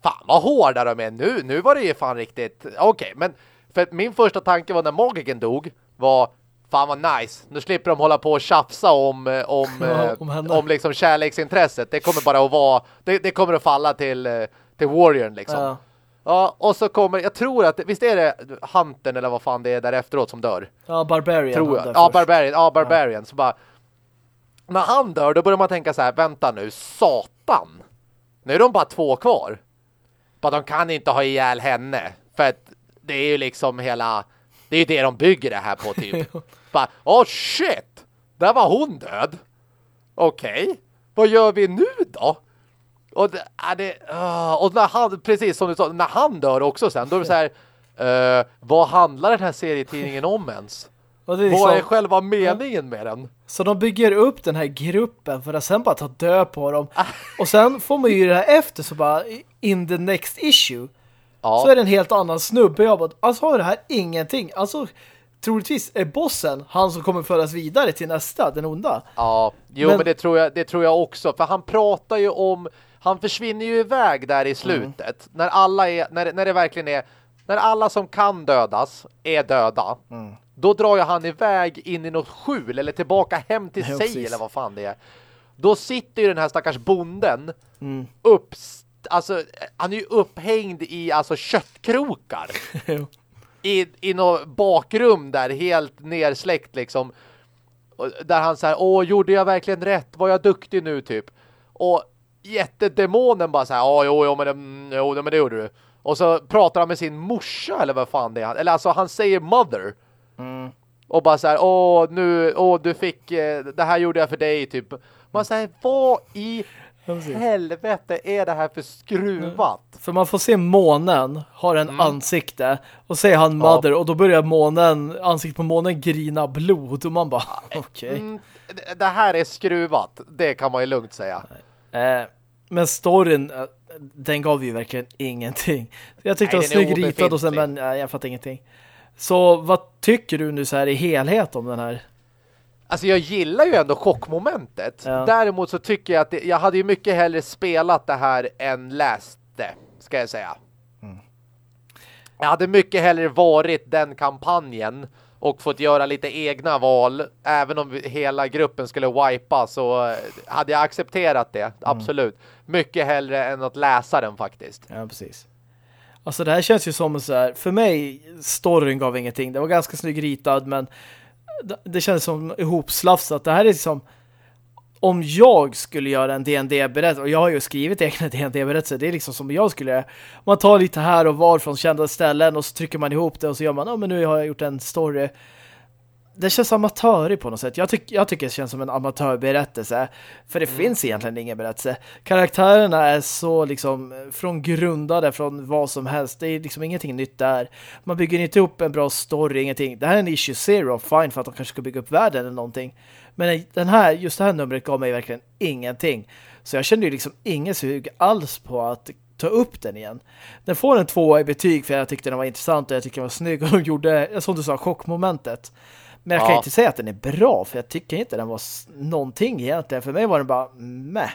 fan vad hårda de är nu. Nu var det ju fan riktigt, okej. Okay, men för min första tanke var när magiken dog var fan vad nice. Nu slipper de hålla på och tjafsa om, eh, om, (laughs) ja, om, eh, om liksom kärleksintresset. Det kommer bara att vara, det, det kommer att falla till, eh, till Warrior liksom. Ja. ja. och så kommer, jag tror att, visst är det Hunten eller vad fan det är där efteråt som dör?
Ja, Barbarian.
Tror jag. Ja, Barbarian, ja, Barbarian. Ja. Så bara, när han dör, då börjar man tänka så här, vänta nu, satan. Nu är de bara två kvar. Bara de kan inte ha ihjäl henne. För att det är ju liksom hela, det är ju det de bygger det här på typ. (laughs) Bara, oh shit! Där var hon död. Okej. Okay. Vad gör vi nu då? Och, det, det, uh, och när han, precis som du sa, när han dör också sen, då är det så här, uh, vad handlar den här serietidningen om ens? (laughs) Är liksom, vad är själva meningen med den?
Så de bygger upp den här gruppen för att sen bara ta död på dem. och sen får man ju det här efter så bara, in the next issue, ja. så är det en helt annan snubbe. Jag bara, alltså har det här ingenting. Alltså troligtvis är bossen han som kommer föras vidare till nästa, den onda.
Ja, jo men, men det, tror jag, det tror jag också. För han pratar ju om, han försvinner ju iväg där i slutet. Mm. När alla är, när, när det verkligen är, när alla som kan dödas är döda. Mm. Då drar ju han iväg in i något skjul eller tillbaka hem till (laughs) ja, sig precis. eller vad fan det är. Då sitter ju den här stackars bonden mm. upp alltså han är ju upphängd i alltså köttkrokar. (laughs) i, i något bakrum där, helt nersläckt liksom. Där han säger, åh, gjorde jag verkligen rätt? Var jag duktig nu typ? Och jättedemonen bara så här, ja, jo, jo, men, det, jo, men det gjorde du. Och så pratar han med sin morsa eller vad fan det är. Eller alltså han säger mother. Mm. Och bara så här, åh, nu, åh, du fick, eh, det här gjorde jag för dig typ. Man säger, vad i helvete är det här för skruvat?
För man får se månen har en mm. ansikte och säger han mother ja. och då börjar månen, ansiktet på månen grina blod och man bara, (laughs) okej. Okay. Mm,
det här är skruvat, det kan man ju lugnt säga.
Eh, men storyn, eh, den gav ju verkligen ingenting. Jag tyckte Nej, den var snygg ritad och sen, men jag fattar ingenting. Så vad tycker du nu så här i helhet om den här?
Alltså jag gillar ju ändå chockmomentet. Ja. Däremot så tycker jag att det, jag hade ju mycket hellre spelat det här än läst det, ska jag säga. Mm. Jag hade mycket hellre varit den kampanjen och fått göra lite egna val. Även om hela gruppen skulle wipa så hade jag accepterat det, mm. absolut. Mycket hellre än att läsa den faktiskt.
Ja, precis. Alltså det här känns ju som så här, för mig storyn gav ingenting. Det var ganska snygg ritad men det känns som ihopslafsat. Det här är liksom om jag skulle göra en D&D-berättelse, och jag har ju skrivit egna D&D-berättelser, det är liksom som jag skulle göra. Man tar lite här och var från kända ställen och så trycker man ihop det och så gör man, ja oh, men nu har jag gjort en story. Det känns amatörigt på något sätt. Jag, tyck, jag tycker det känns som en amatörberättelse. För det mm. finns egentligen ingen berättelse. Karaktärerna är så liksom från grundade från vad som helst. Det är liksom ingenting nytt där. Man bygger inte upp en bra story, ingenting. Det här är en issue zero, fine för att de kanske ska bygga upp världen eller någonting. Men den här, just det här numret gav mig verkligen ingenting. Så jag kände ju liksom ingen sug alls på att ta upp den igen. Den får en tvåa i betyg för jag tyckte den var intressant och jag tyckte den var snygg (laughs) och de gjorde, som du sa, chockmomentet. Men jag kan inte säga att den är bra för jag tycker inte den var någonting egentligen. För mig var den bara meh.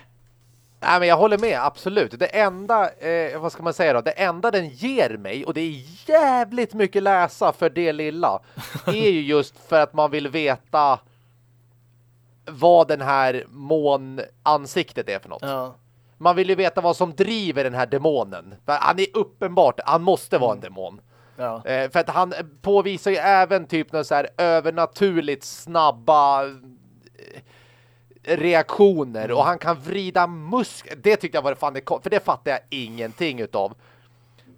Nej, men jag håller med, absolut. Det enda, eh, vad ska man säga då? Det enda den ger mig, och det är jävligt mycket läsa för det lilla, (laughs) är ju just för att man vill veta vad den här månansiktet är för något. Ja. Man vill ju veta vad som driver den här demonen. Han är uppenbart, han måste vara en mm. demon. Ja. Eh, för att han påvisar ju även typ något så här övernaturligt snabba eh, reaktioner mm. och han kan vrida musk. Det tyckte jag var fan det för det fattar jag ingenting utav.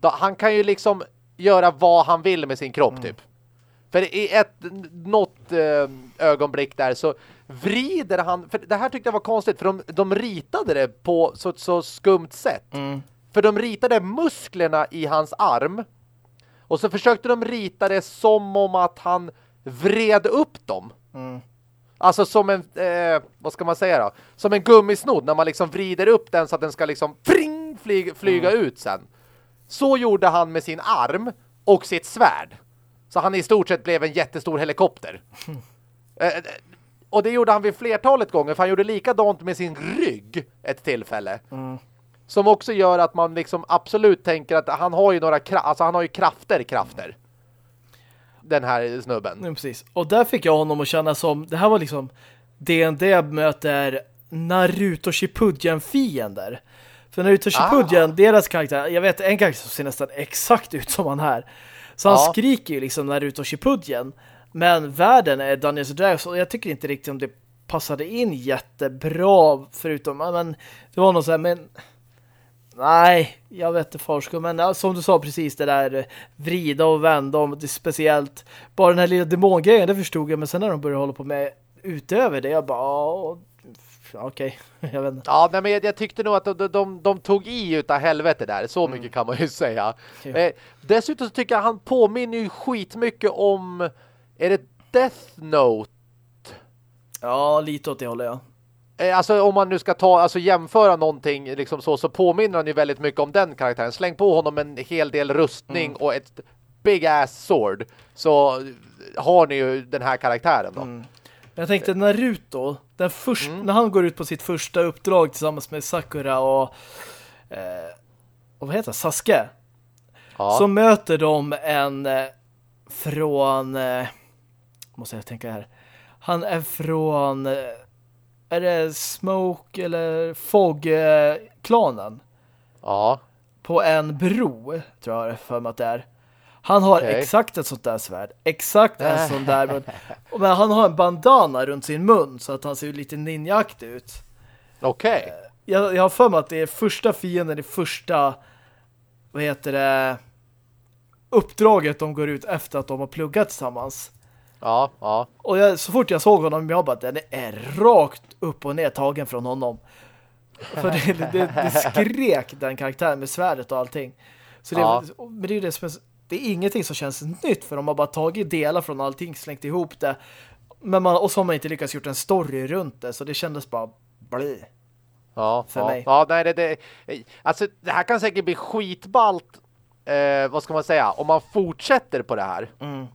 Han kan ju liksom göra vad han vill med sin kropp mm. typ. För i ett något eh, ögonblick där så vrider han, för det här tyckte jag var konstigt för de, de ritade det på så, så skumt sätt. Mm. För de ritade musklerna i hans arm och så försökte de rita det som om att han vred upp dem. Mm. Alltså som en, eh, vad ska man säga då? Som en gummisnodd när man liksom vrider upp den så att den ska liksom pring, flyga, flyga mm. ut sen. Så gjorde han med sin arm och sitt svärd. Så han i stort sett blev en jättestor helikopter. Mm. (laughs) Eh, och det gjorde han vid flertalet gånger för han gjorde likadant med sin rygg ett tillfälle. Mm. Som också gör att man liksom absolut tänker att han har ju några alltså han har ju krafter, krafter. Den här snubben.
Ja, precis. Och där fick jag honom att känna som, det här var liksom D&D möter Naruto Shippuden-fiender. För Naruto Shippuden, ah. deras karaktär, jag vet en karaktär som ser nästan exakt ut som han här. Så han skriker ju liksom Naruto Shippuden. Men världen är Dungeons Dragons och jag tycker inte riktigt om det passade in jättebra förutom, men det var något så här, men nej, jag vet inte forskar, men ja, som du sa precis det där vrida och vända om det speciellt, bara den här lilla demongrejen, det förstod jag, men sen när de började hålla på med utöver det, jag bara, okej, okay. (laughs) jag vet inte.
Ja, men jag, jag, tyckte nog att de, de, de, tog i utav helvete där. Så mm. mycket kan man ju (laughs) säga. Eh, dessutom så tycker jag han påminner ju skitmycket om är det Death Note?
Ja, lite åt det håller jag.
Eh, alltså om man nu ska ta, alltså jämföra någonting liksom så, så påminner han ju väldigt mycket om den karaktären. Släng på honom en hel del rustning mm. och ett big ass sword så har ni ju den här karaktären då. Mm.
Jag tänkte Naruto, den först, mm. när han går ut på sitt första uppdrag tillsammans med Sakura och, eh, och vad heter det? Sasuke. Ja. Så möter de en eh, från eh, måste jag tänka här. Han är från eh, är det Smoke eller Fog-klanen?
Ja.
På en bro, tror jag för mig att det är. Han har okay. exakt ett sånt där svärd. Exakt en sån där mun. (laughs) Men han har en bandana runt sin mun så att han ser lite ninjaktig ut.
Okej. Okay.
Eh, jag, jag har för mig att det är första fienden i första vad heter det uppdraget de går ut efter att de har pluggat tillsammans.
Ja, ja.
Och jag, så fort jag såg honom jag bara, den är rakt upp och ner tagen från honom. För det, det, det skrek den karaktären med svärdet och allting. Så det, ja. men det är det som är, det är ingenting som känns nytt för de har bara tagit delar från allting, slängt ihop det. Men man, och så har man inte lyckats gjort en story runt det så det kändes bara bli.
Ja, för ja. mig. Ja, nej, det, det, alltså det här kan säkert bli skitballt eh, vad ska man säga, om man fortsätter på det här. Mm.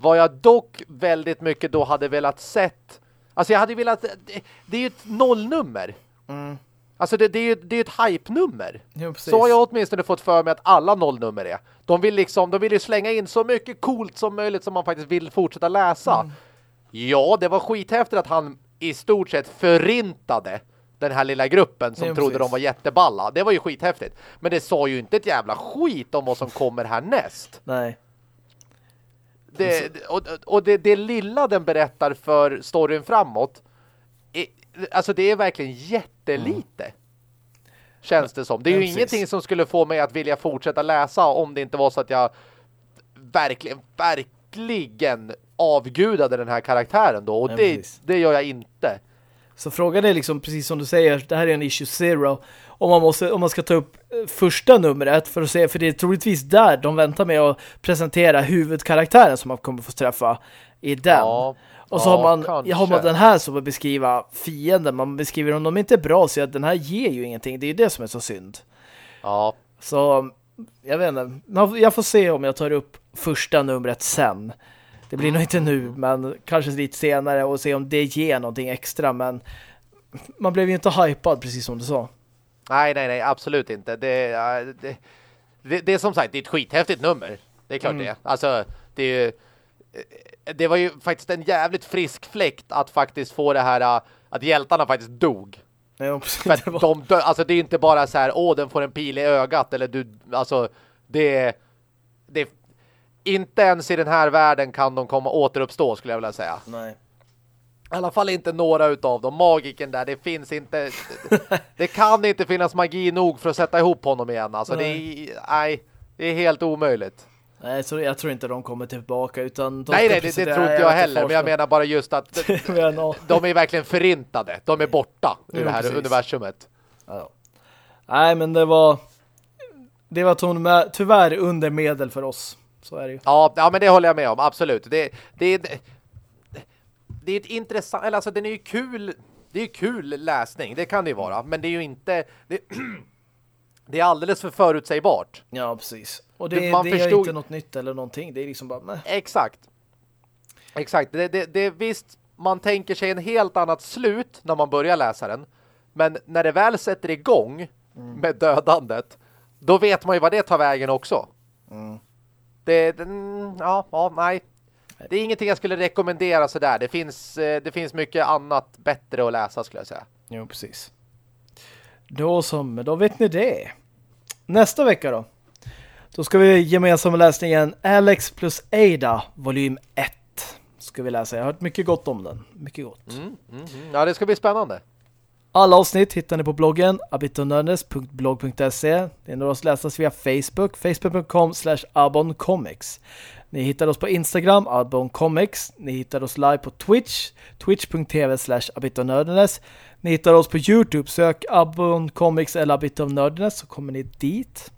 Vad jag dock väldigt mycket då hade velat sett Alltså jag hade velat Det, det är ju ett nollnummer mm. Alltså det, det, är ju det är ett hype-nummer Så har jag åtminstone fått för mig att alla nollnummer är De vill liksom De vill ju slänga in så mycket coolt som möjligt Som man faktiskt vill fortsätta läsa mm. Ja, det var skithäftigt att han i stort sett förintade den här lilla gruppen som trodde precis. de var jätteballa. Det var ju skithäftigt. Men det sa ju inte ett jävla skit om vad som kommer härnäst.
Nej.
Det, och och det, det lilla den berättar för storyn framåt är, alltså det är verkligen jättelite. Mm. Känns det som. Det är ju ingenting som skulle få mig att vilja fortsätta läsa om det inte var så att jag verkligen, verkligen avgudade den här karaktären då. Och det, det gör jag inte.
Så frågan är liksom, precis som du säger, det här är en issue zero. Om man, måste, om man ska ta upp eh, första numret för att se, för det är troligtvis där de väntar med att presentera huvudkaraktären som man kommer få träffa i den. Ja, och så ja, har, man, har man den här som beskriva fienden. Man beskriver om de inte är bra så att den här ger ju ingenting. Det är ju det som är så synd.
Ja.
Så jag vet inte. Jag får se om jag tar upp första numret sen. Det blir nog inte nu, men kanske lite senare och se om det ger någonting extra. Men man blev ju inte hypad, precis som du sa.
Nej, nej, nej, absolut inte. Det, det, det, det är som sagt, det är ett skithäftigt nummer. Det är klart mm. det. Alltså, det är ju det var ju faktiskt en jävligt frisk fläkt att faktiskt få det här att hjältarna faktiskt dog. (laughs)
Precis,
För de dö, alltså det är inte bara så här, åh den får en pil i ögat eller du, alltså det, det inte ens i den här världen kan de komma återuppstå skulle jag vilja säga.
Nej.
I alla fall inte några utav dem. Magiken där, det finns inte (laughs) det kan inte finnas magi nog för att sätta ihop honom igen. Alltså nej. det är, nej, det är helt omöjligt.
Nej, så jag tror inte de kommer tillbaka utan de
Nej, nej, det, det tror inte jag heller. Men jag menar bara just att (laughs) de är verkligen förintade. De är borta (laughs) ur det här precis. universumet.
Ja. Nej, men det var det var tyvärr under medel för oss. Så är det ju.
Ja, ja men det håller jag med om. Absolut. Det, det, det, är ett intressant... Eller alltså, den är ju kul... Det är ju kul läsning. Det kan det ju vara. Men det är ju inte... Det, (clears throat) det är alldeles för förutsägbart.
Ja, precis. Och det, man det förstod... är inte något nytt eller någonting. Det är liksom bara... Meh.
Exakt. Exakt. Det, det, det, visst, man tänker sig en helt annat slut när man börjar läsa den. Men när det väl sätter igång mm. med dödandet, då vet man ju vad det tar vägen också. Mm. Det, ja, ja, nej. Det är ingenting jag skulle rekommendera sådär. Det finns, eh, det finns mycket annat bättre att läsa skulle jag säga.
Jo, precis. Då som, då vet ni det. Nästa vecka då? Då ska vi gemensamt läsa igen Alex plus Ada, volym 1. Ska vi läsa. Jag har hört mycket gott om den. Mycket gott. Mm,
mm, mm. Ja, det ska bli spännande.
Alla avsnitt hittar ni på bloggen abitonörnes.blog.se Det är några att läsas via Facebook, facebook.com slash aboncomics. Ni hittar oss på Instagram, aboncomics. Ni hittar oss live på Twitch, twitch.tv slash abitonördenes. Ni hittar oss på Youtube, sök aboncomics eller abitonördenes så kommer ni dit.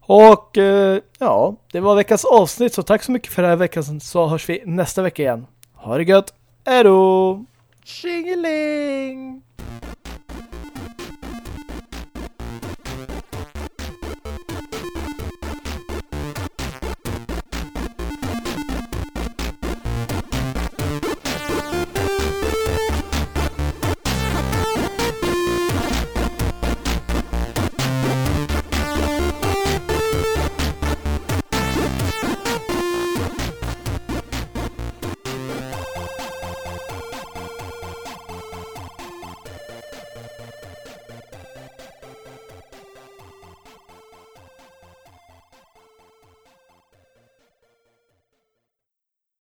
Och eh, ja, det var veckans avsnitt så tack så mycket för den här veckan så hörs vi nästa vecka igen. Ha det gött! Hej då!
Tjingeling!